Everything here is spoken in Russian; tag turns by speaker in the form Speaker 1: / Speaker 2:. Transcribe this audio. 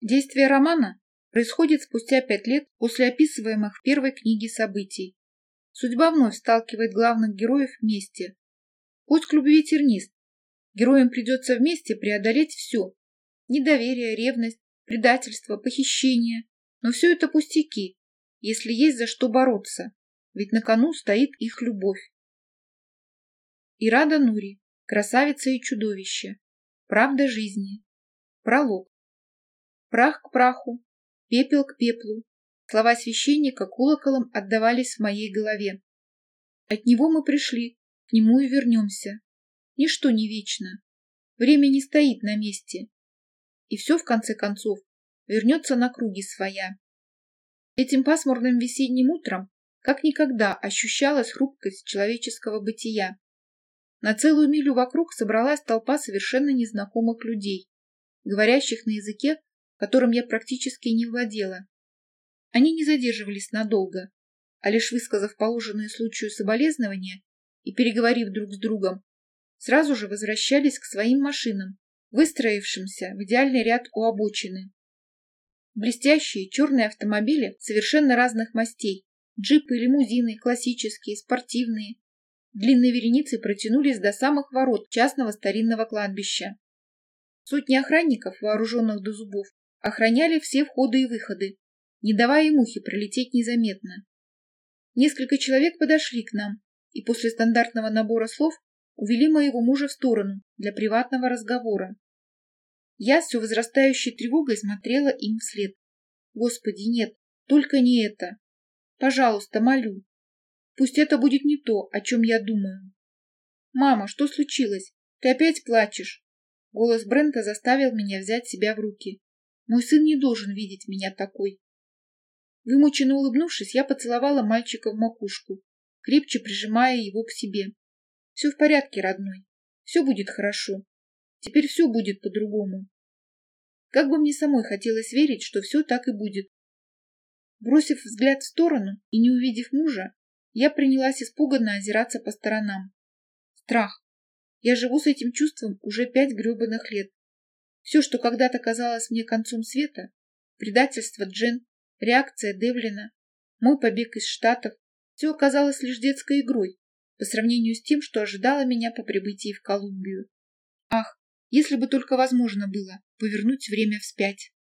Speaker 1: Действие романа происходит спустя пять лет после описываемых в первой книге событий. Судьба вновь сталкивает главных героев вместе. Путь к любви тернист. Героям придется вместе преодолеть все. Недоверие, ревность, предательство, похищение. Но все это пустяки, если есть за что бороться, ведь на кону стоит их любовь. Ирада Нури, красавица и чудовище. Правда жизни. Пролог. Прах к праху, пепел к пеплу. Слова священника колоколом отдавались в моей голове. От него мы пришли, к нему и вернемся. Ничто не вечно. Время не стоит на месте. И все, в конце концов, вернется на круги своя. Этим пасмурным весенним утром как никогда ощущалась хрупкость человеческого бытия. На целую милю вокруг собралась толпа совершенно незнакомых людей, говорящих на языке, которым я практически не владела. Они не задерживались надолго, а лишь высказав положенные случаю соболезнования и переговорив друг с другом, сразу же возвращались к своим машинам, выстроившимся в идеальный ряд у обочины. Блестящие черные автомобили совершенно разных мастей, джипы, лимузины, классические, спортивные, длинной вереницей протянулись до самых ворот частного старинного кладбища. Сотни охранников, вооруженных до зубов, охраняли все входы и выходы, не давая мухе пролететь незаметно. Несколько человек подошли к нам и после стандартного набора слов увели моего мужа в сторону для приватного разговора. Я с все возрастающей тревогой смотрела им вслед. Господи, нет, только не это. Пожалуйста, молю. Пусть это будет не то, о чем я думаю. Мама, что случилось? Ты опять плачешь? Голос Брента заставил меня взять себя в руки. Мой сын не должен видеть меня такой. Вымученно улыбнувшись, я поцеловала мальчика в макушку, крепче прижимая его к себе. Все в порядке, родной. Все будет хорошо. Теперь все будет по-другому. Как бы мне самой хотелось верить, что все так и будет. Бросив взгляд в сторону и не увидев мужа, я принялась испуганно озираться по сторонам. Страх. Я живу с этим чувством уже пять гребаных лет. Все, что когда-то казалось мне концом света, предательство Джен, реакция Девлина, мой побег из Штатов, все оказалось лишь детской игрой по сравнению с тем, что ожидало меня по прибытии в Колумбию. Ах, если бы только возможно было повернуть время вспять.